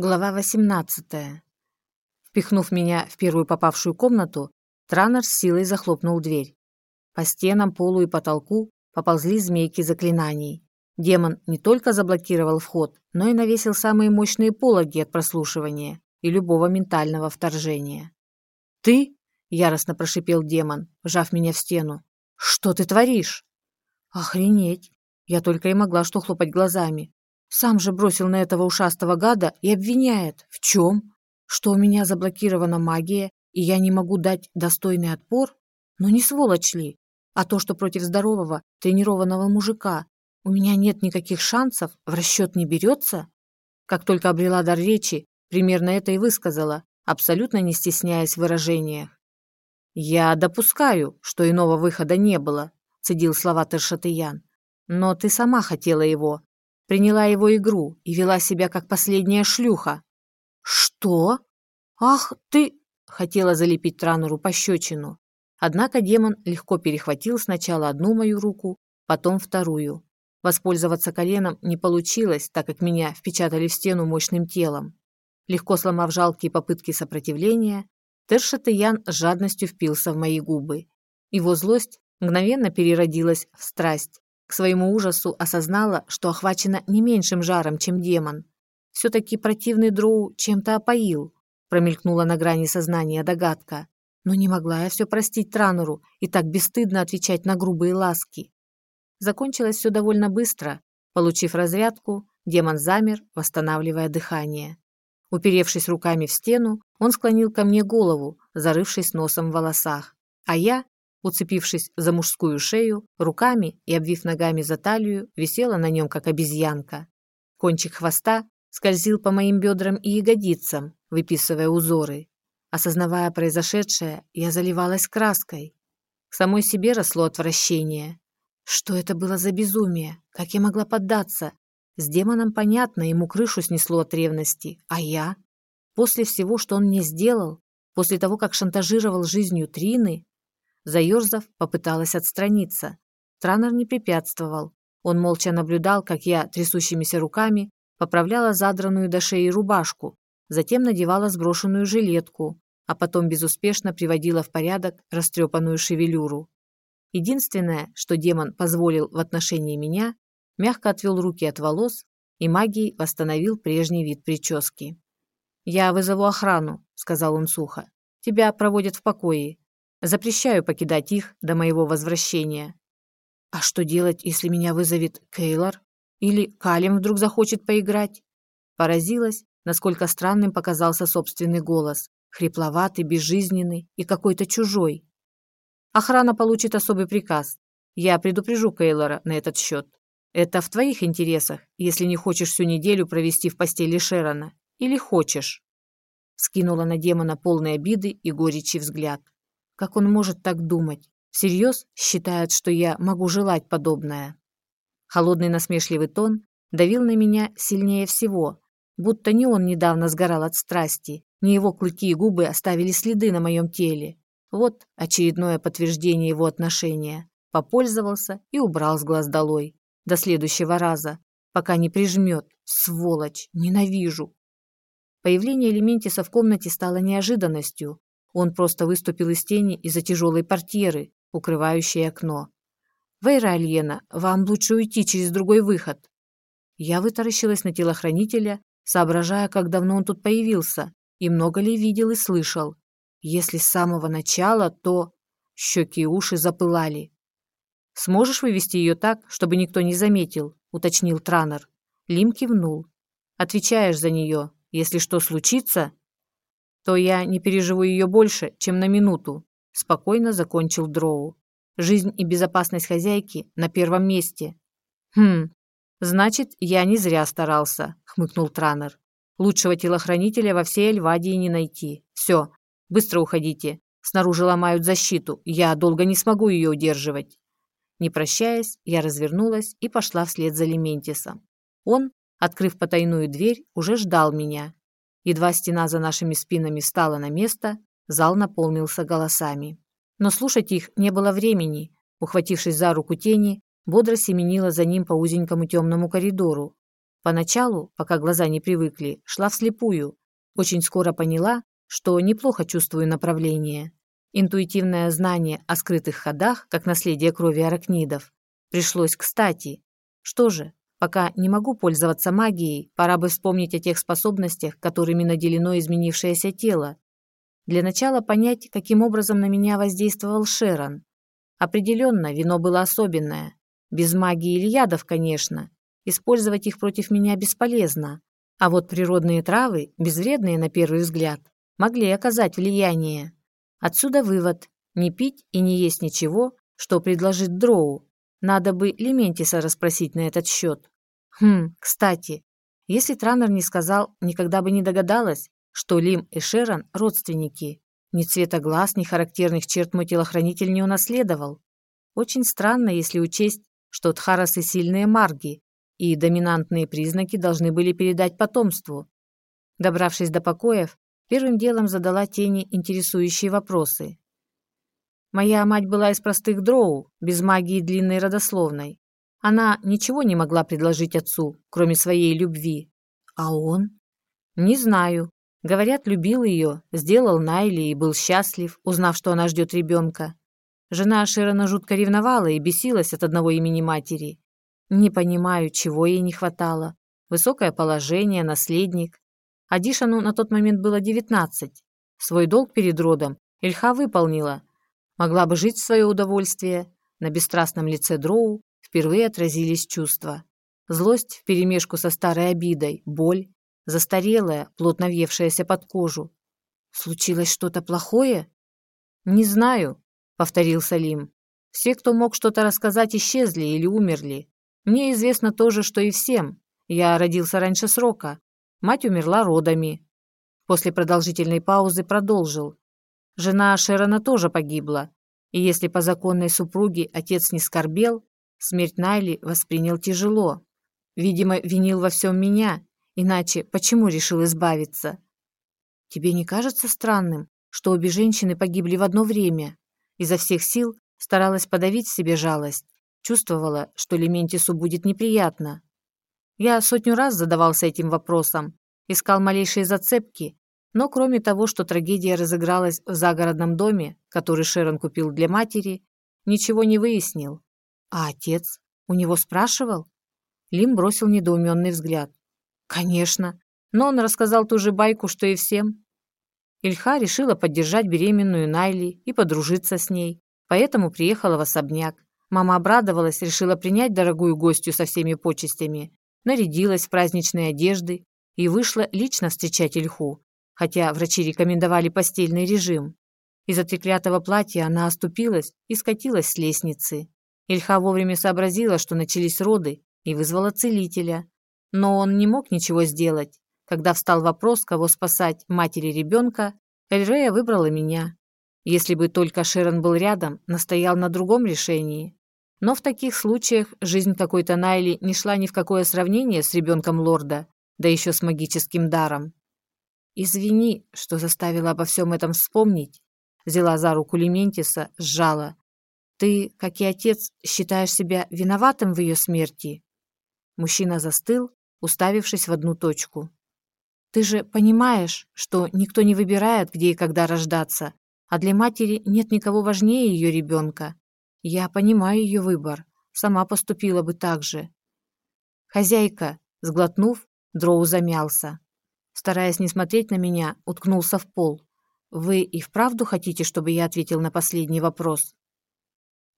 Глава 18. Впихнув меня в первую попавшую комнату, Транер с силой захлопнул дверь. По стенам, полу и потолку поползли змейки заклинаний. Демон не только заблокировал вход, но и навесил самые мощные пологи от прослушивания и любого ментального вторжения. «Ты?» – яростно прошипел демон, вжав меня в стену. «Что ты творишь?» «Охренеть!» Я только и могла что хлопать глазами. Сам же бросил на этого ушастого гада и обвиняет. В чем? Что у меня заблокирована магия, и я не могу дать достойный отпор? Но не сволочь ли? А то, что против здорового, тренированного мужика у меня нет никаких шансов, в расчет не берется? Как только обрела дар речи, примерно это и высказала, абсолютно не стесняясь в выражениях. «Я допускаю, что иного выхода не было», – цедил слова Тершатыян. «Но ты сама хотела его, приняла его игру и вела себя как последняя шлюха. «Что? Ах, ты...» — хотела залепить Транеру пощечину. Однако демон легко перехватил сначала одну мою руку, потом вторую. Воспользоваться коленом не получилось, так как меня впечатали в стену мощным телом. Легко сломав жалкие попытки сопротивления, Тершатыян с жадностью впился в мои губы. Его злость мгновенно переродилась в страсть, к своему ужасу осознала, что охвачена не меньшим жаром, чем демон. Все-таки противный дроу чем-то опоил, промелькнула на грани сознания догадка. Но не могла я все простить Транеру и так бесстыдно отвечать на грубые ласки. Закончилось все довольно быстро. Получив разрядку, демон замер, восстанавливая дыхание. Уперевшись руками в стену, он склонил ко мне голову, зарывшись носом в волосах. А я, уцепившись за мужскую шею, руками и обвив ногами за талию, висела на нем, как обезьянка. Кончик хвоста скользил по моим бедрам и ягодицам, выписывая узоры. Осознавая произошедшее, я заливалась краской. К самой себе росло отвращение. Что это было за безумие? Как я могла поддаться? С демоном понятно, ему крышу снесло от ревности. А я? После всего, что он мне сделал, после того, как шантажировал жизнью Трины, Заерзав, попыталась отстраниться. Транер не препятствовал. Он молча наблюдал, как я трясущимися руками поправляла задранную до шеи рубашку, затем надевала сброшенную жилетку, а потом безуспешно приводила в порядок растрепанную шевелюру. Единственное, что демон позволил в отношении меня, мягко отвел руки от волос и магией восстановил прежний вид прически. «Я вызову охрану», — сказал он сухо. «Тебя проводят в покое. Запрещаю покидать их до моего возвращения. А что делать, если меня вызовет Кейлор? Или Калим вдруг захочет поиграть? Поразилась, насколько странным показался собственный голос. Хрипловатый, безжизненный и какой-то чужой. Охрана получит особый приказ. Я предупрежу Кейлора на этот счет. Это в твоих интересах, если не хочешь всю неделю провести в постели Шерона. Или хочешь?» Скинула на демона полные обиды и горечи взгляд. Как он может так думать? Всерьез считает, что я могу желать подобное? Холодный насмешливый тон давил на меня сильнее всего, будто не он недавно сгорал от страсти, не его клыки и губы оставили следы на моем теле. Вот очередное подтверждение его отношения. Попользовался и убрал с глаз долой. До следующего раза, пока не прижмет. Сволочь, ненавижу. Появление Элементиса в комнате стало неожиданностью. Он просто выступил из тени из-за тяжелой портьеры, укрывающей окно. «Вейра Альена, вам лучше уйти через другой выход». Я вытаращилась на телохранителя, соображая, как давно он тут появился, и много ли видел и слышал. Если с самого начала, то... Щеки и уши запылали. «Сможешь вывести ее так, чтобы никто не заметил?» – уточнил Транер. Лим кивнул. «Отвечаешь за нее. Если что случится...» то я не переживу ее больше, чем на минуту», – спокойно закончил Дроу. «Жизнь и безопасность хозяйки на первом месте». «Хм, значит, я не зря старался», – хмыкнул Транер. «Лучшего телохранителя во всей Эльвадии не найти. Все, быстро уходите. Снаружи ломают защиту, я долго не смогу ее удерживать». Не прощаясь, я развернулась и пошла вслед за Лементисом. Он, открыв потайную дверь, уже ждал меня, Едва стена за нашими спинами стала на место, зал наполнился голосами. Но слушать их не было времени. Ухватившись за руку тени, бодро семенила за ним по узенькому темному коридору. Поначалу, пока глаза не привыкли, шла вслепую. Очень скоро поняла, что неплохо чувствую направление. Интуитивное знание о скрытых ходах, как наследие крови аракнидов, пришлось кстати. Что же, пока не могу пользоваться магией, пора бы вспомнить о тех способностях, которыми наделено изменившееся тело. Для начала понять, каким образом на меня воздействовал Шерон. Определенно, вино было особенное. Без магии или ядов, конечно. Использовать их против меня бесполезно. А вот природные травы, безвредные на первый взгляд, могли оказать влияние. Отсюда вывод – не пить и не есть ничего, что предложит Дроу. Надо бы Лементиса расспросить на этот счет. Хм, кстати, если Транер не сказал, никогда бы не догадалась, что Лим и Шерон – родственники. Ни цвета глаз, ни характерных черт мой телохранитель не унаследовал. Очень странно, если учесть, что Тхарасы сильные марги, и доминантные признаки должны были передать потомству. Добравшись до покоев, первым делом задала тени интересующие вопросы. Моя мать была из простых дроу, без магии длинной родословной. Она ничего не могла предложить отцу, кроме своей любви. А он? Не знаю. Говорят, любил ее, сделал Найли и был счастлив, узнав, что она ждет ребенка. Жена Широна жутко ревновала и бесилась от одного имени матери. Не понимаю, чего ей не хватало. Высокое положение, наследник. Адишану на тот момент было девятнадцать. Свой долг перед родом Ильха выполнила. Могла бы жить в свое удовольствие. На бесстрастном лице Дроу впервые отразились чувства. Злость вперемешку со старой обидой, боль, застарелая, плотно въевшаяся под кожу. «Случилось что-то плохое?» «Не знаю», — повторил Салим. «Все, кто мог что-то рассказать, исчезли или умерли. Мне известно то же, что и всем. Я родился раньше срока. Мать умерла родами. После продолжительной паузы продолжил. Жена Шерона тоже погибла. И если по законной супруге отец не скорбел, смерть Найли воспринял тяжело. Видимо, винил во всем меня, иначе почему решил избавиться? Тебе не кажется странным, что обе женщины погибли в одно время? Изо всех сил старалась подавить себе жалость. Чувствовала, что Лементису будет неприятно. Я сотню раз задавался этим вопросом, искал малейшие зацепки, но кроме того, что трагедия разыгралась в загородном доме, который Шерон купил для матери, ничего не выяснил. А отец? У него спрашивал? Лим бросил недоуменный взгляд. Конечно, но он рассказал ту же байку, что и всем. Ильха решила поддержать беременную Найли и подружиться с ней, поэтому приехала в особняк. Мама обрадовалась, решила принять дорогую гостью со всеми почестями, нарядилась в праздничные одежды и вышла лично встречать Ильху, хотя врачи рекомендовали постельный режим. Из-за треклятого платья она оступилась и скатилась с лестницы. Ильха вовремя сообразила, что начались роды, и вызвала целителя. Но он не мог ничего сделать. Когда встал вопрос, кого спасать, матери ребенка, Эльрея выбрала меня. Если бы только Шерон был рядом, настоял на другом решении. Но в таких случаях жизнь какой-то Найли не шла ни в какое сравнение с ребенком лорда, да еще с магическим даром. «Извини, что заставила обо всем этом вспомнить», взяла за руку Лементиса, сжала. «Ты, как и отец, считаешь себя виноватым в ее смерти?» Мужчина застыл, уставившись в одну точку. «Ты же понимаешь, что никто не выбирает, где и когда рождаться, а для матери нет никого важнее ее ребенка. Я понимаю ее выбор. Сама поступила бы так же. Хозяйка, сглотнув, Дроу замялся. Стараясь не смотреть на меня, уткнулся в пол. Вы и вправду хотите, чтобы я ответил на последний вопрос?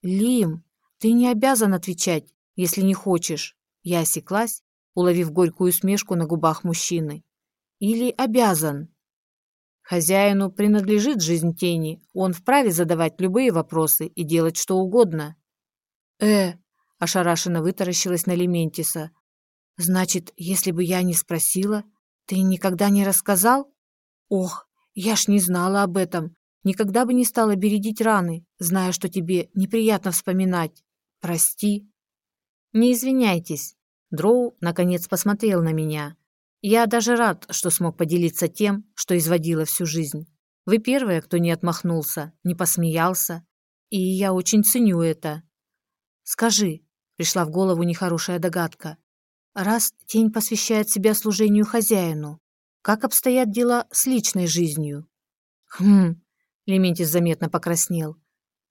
Лим, ты не обязан отвечать, если не хочешь. Я осеклась, уловив горькую смешку на губах мужчины. Или обязан? Хозяину принадлежит жизнь тени, он вправе задавать любые вопросы и делать что угодно. Э, ошарашенно вытаращилась на Лементиса. Значит, если бы я не спросила, ты никогда не рассказал? Ох, я ж не знала об этом. Никогда бы не стала бередить раны, зная, что тебе неприятно вспоминать. Прости. Не извиняйтесь. Дроу наконец посмотрел на меня. Я даже рад, что смог поделиться тем, что изводило всю жизнь. Вы первая, кто не отмахнулся, не посмеялся, и я очень ценю это. Скажи, пришла в голову нехорошая догадка. Раз тень посвящает себя служению хозяину, как обстоят дела с личной жизнью? Хм, Лементис заметно покраснел.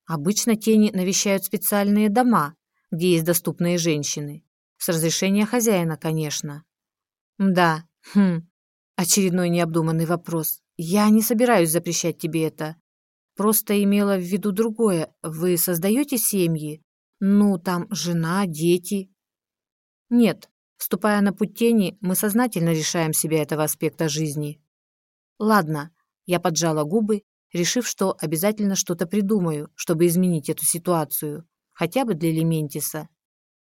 Обычно тени навещают специальные дома, где есть доступные женщины. С разрешения хозяина, конечно. Да, хм, очередной необдуманный вопрос. Я не собираюсь запрещать тебе это. Просто имела в виду другое. Вы создаете семьи? Ну, там жена, дети. Нет, вступая на путь тени, мы сознательно решаем себя этого аспекта жизни. Ладно, я поджала губы, решив, что обязательно что-то придумаю, чтобы изменить эту ситуацию, хотя бы для Лементиса.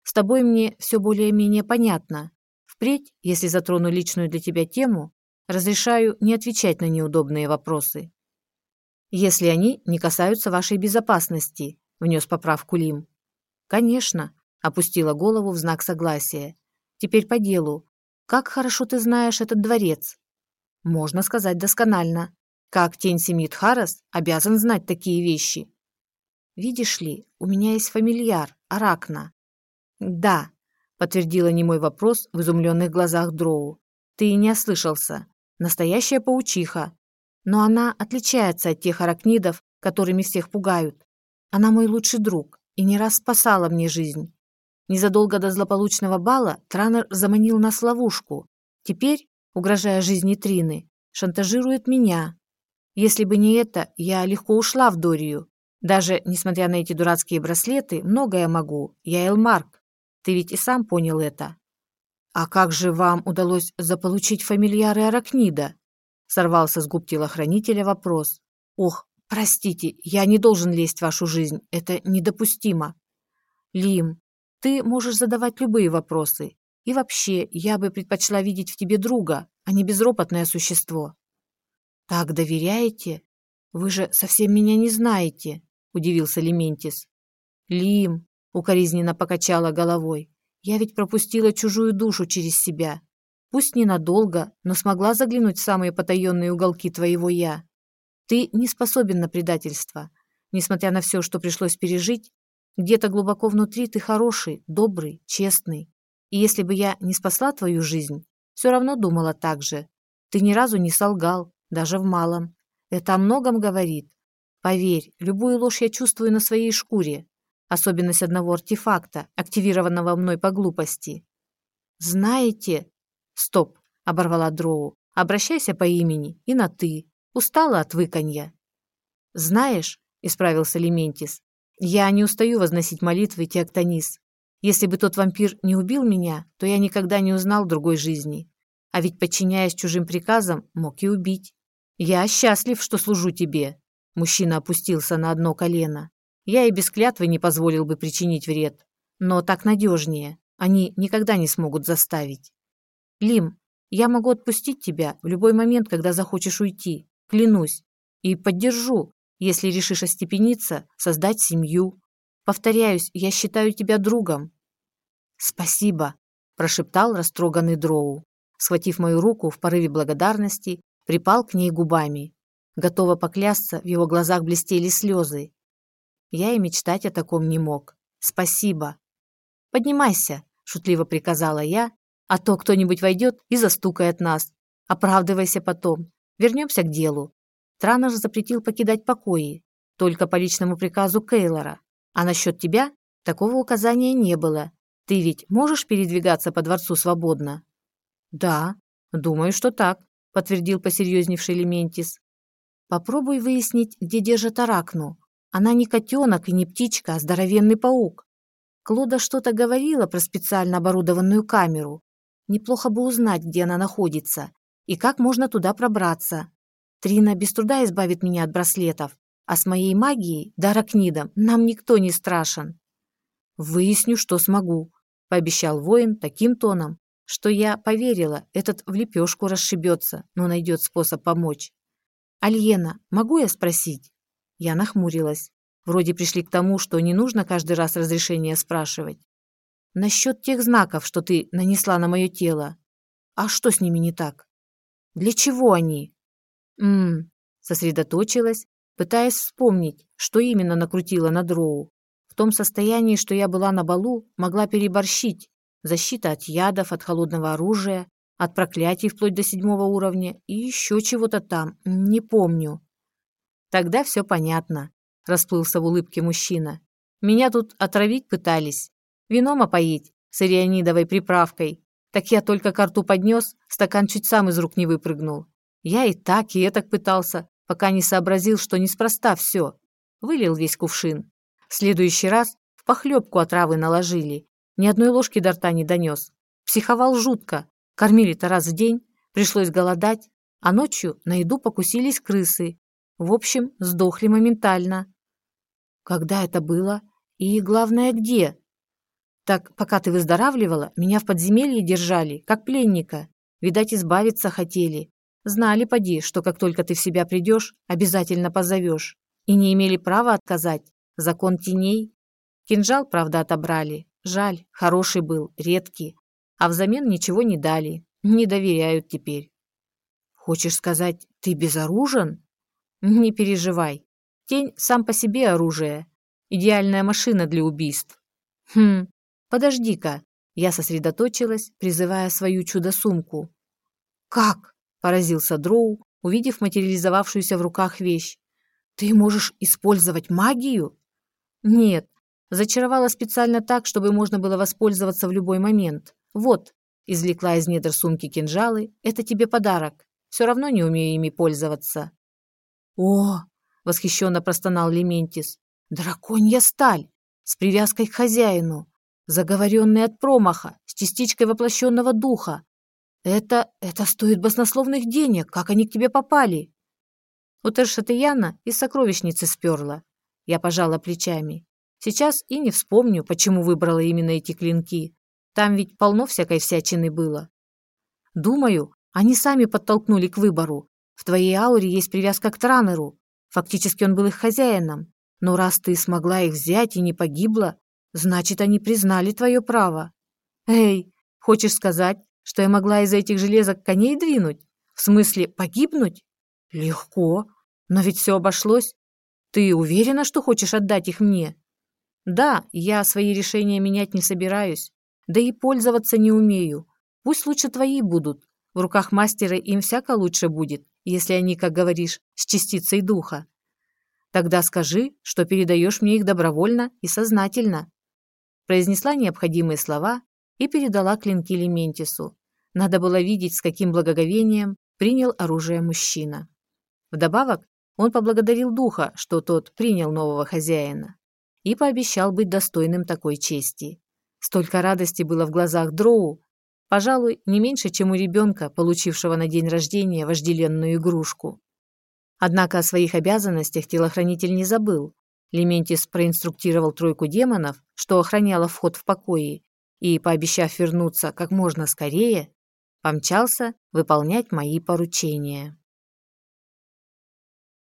С тобой мне все более-менее понятно. Впредь, если затрону личную для тебя тему, разрешаю не отвечать на неудобные вопросы если они не касаются вашей безопасности», — внес поправку Лим. «Конечно», — опустила голову в знак согласия. «Теперь по делу. Как хорошо ты знаешь этот дворец?» «Можно сказать досконально. Как тень семьи Тхарас обязан знать такие вещи?» «Видишь ли, у меня есть фамильяр, Аракна». «Да», — подтвердила немой вопрос в изумленных глазах Дроу. «Ты не ослышался. Настоящая паучиха, но она отличается от тех аракнидов, которыми всех пугают. Она мой лучший друг и не раз спасала мне жизнь. Незадолго до злополучного бала Транер заманил нас в ловушку. Теперь, угрожая жизни Трины, шантажирует меня. Если бы не это, я легко ушла в Дорию. Даже, несмотря на эти дурацкие браслеты, многое могу. Я Элмарк. Ты ведь и сам понял это. А как же вам удалось заполучить фамильяры Аракнида? Сорвался с губ телохранителя вопрос. «Ох, простите, я не должен лезть в вашу жизнь. Это недопустимо». «Лим, ты можешь задавать любые вопросы. И вообще, я бы предпочла видеть в тебе друга, а не безропотное существо». «Так доверяете? Вы же совсем меня не знаете», – удивился Лементис. «Лим», – укоризненно покачала головой, – «я ведь пропустила чужую душу через себя. Пусть ненадолго, но смогла заглянуть в самые потаенные уголки твоего «я». Ты не способен на предательство. Несмотря на все, что пришлось пережить, где-то глубоко внутри ты хороший, добрый, честный. И если бы я не спасла твою жизнь, все равно думала так же. Ты ни разу не солгал, даже в малом. Это о многом говорит. Поверь, любую ложь я чувствую на своей шкуре. Особенность одного артефакта, активированного мной по глупости. Знаете, «Стоп!» – оборвала Дроу. «Обращайся по имени и на «ты». Устала от выканья». «Знаешь», – исправился Лементис, – «я не устаю возносить молитвы Теоктонис. Если бы тот вампир не убил меня, то я никогда не узнал другой жизни. А ведь, подчиняясь чужим приказам, мог и убить. Я счастлив, что служу тебе». Мужчина опустился на одно колено. «Я и без клятвы не позволил бы причинить вред. Но так надежнее. Они никогда не смогут заставить». Лим, я могу отпустить тебя в любой момент, когда захочешь уйти, клянусь, и поддержу, если решишь остепениться, создать семью. Повторяюсь, я считаю тебя другом. Спасибо, прошептал растроганный Дроу. Схватив мою руку в порыве благодарности, припал к ней губами. Готова поклясться, в его глазах блестели слезы. Я и мечтать о таком не мог. Спасибо. Поднимайся, шутливо приказала я а то кто-нибудь войдет и застукает нас. Оправдывайся потом. Вернемся к делу. Транер запретил покидать покои. Только по личному приказу Кейлора. А насчет тебя такого указания не было. Ты ведь можешь передвигаться по дворцу свободно? Да, думаю, что так, подтвердил посерьезневший Лементис. Попробуй выяснить, где держат Аракну. Она не котенок и не птичка, а здоровенный паук. Клода что-то говорила про специально оборудованную камеру. Неплохо бы узнать, где она находится и как можно туда пробраться. Трина без труда избавит меня от браслетов, а с моей магией, даракнидом, нам никто не страшен. Выясню, что смогу, пообещал воин таким тоном, что я поверила, этот в лепешку расшибется, но найдет способ помочь. «Альена, могу я спросить?» Я нахмурилась. Вроде пришли к тому, что не нужно каждый раз разрешение спрашивать. Насчет тех знаков, что ты нанесла на мое тело. А что с ними не так? Для чего они? Мм, сосредоточилась, пытаясь вспомнить, что именно накрутила на дроу. В том состоянии, что я была на балу, могла переборщить, защита от ядов, от холодного оружия, от проклятий вплоть до седьмого уровня и еще чего-то там, не помню. Тогда все понятно, расплылся в улыбке мужчина. Меня тут отравить пытались, вином опоить с ирианидовой приправкой. Так я только карту поднес, стакан чуть сам из рук не выпрыгнул. Я и так, и так пытался, пока не сообразил, что неспроста все. Вылил весь кувшин. В следующий раз в похлебку отравы наложили. Ни одной ложки до рта не донес. Психовал жутко. Кормили-то раз в день, пришлось голодать, а ночью на еду покусились крысы. В общем, сдохли моментально. Когда это было? И главное, где? Так, пока ты выздоравливала, меня в подземелье держали, как пленника. Видать, избавиться хотели. Знали, поди, что как только ты в себя придешь, обязательно позовешь. И не имели права отказать. Закон теней. Кинжал, правда, отобрали. Жаль, хороший был, редкий. А взамен ничего не дали. Не доверяют теперь. Хочешь сказать, ты безоружен? Не переживай. Тень сам по себе оружие. Идеальная машина для убийств. Хм, подожди-ка. Я сосредоточилась, призывая свою чудо-сумку. Как? Поразился Дроу, увидев материализовавшуюся в руках вещь. «Ты можешь использовать магию?» «Нет, зачаровала специально так, чтобы можно было воспользоваться в любой момент. Вот», извлекла из недр сумки кинжалы, «это тебе подарок. Все равно не умею ими пользоваться». «О!» — восхищенно простонал Лементис. «Драконья сталь! С привязкой к хозяину! Заговоренный от промаха, с частичкой воплощенного духа! Это... это стоит баснословных денег. Как они к тебе попали? У Тершатаяна из сокровищницы сперла. Я пожала плечами. Сейчас и не вспомню, почему выбрала именно эти клинки. Там ведь полно всякой всячины было. Думаю, они сами подтолкнули к выбору. В твоей ауре есть привязка к Транеру. Фактически он был их хозяином. Но раз ты смогла их взять и не погибла, значит, они признали твое право. Эй, хочешь сказать, что я могла из этих железок коней двинуть? В смысле, погибнуть? Легко. Но ведь все обошлось. Ты уверена, что хочешь отдать их мне? Да, я свои решения менять не собираюсь. Да и пользоваться не умею. Пусть лучше твои будут. В руках мастера им всяко лучше будет, если они, как говоришь, с частицей духа. Тогда скажи, что передаешь мне их добровольно и сознательно. Произнесла необходимые слова и передала клинки Лементису. Надо было видеть, с каким благоговением принял оружие мужчина. Вдобавок, он поблагодарил духа, что тот принял нового хозяина, и пообещал быть достойным такой чести. Столько радости было в глазах Дроу, пожалуй, не меньше, чем у ребенка, получившего на день рождения вожделенную игрушку. Однако о своих обязанностях телохранитель не забыл. Лементис проинструктировал тройку демонов, что охраняла вход в покои, и, пообещав вернуться как можно скорее, помчался выполнять мои поручения.